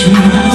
求你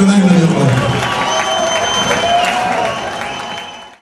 Ukraine.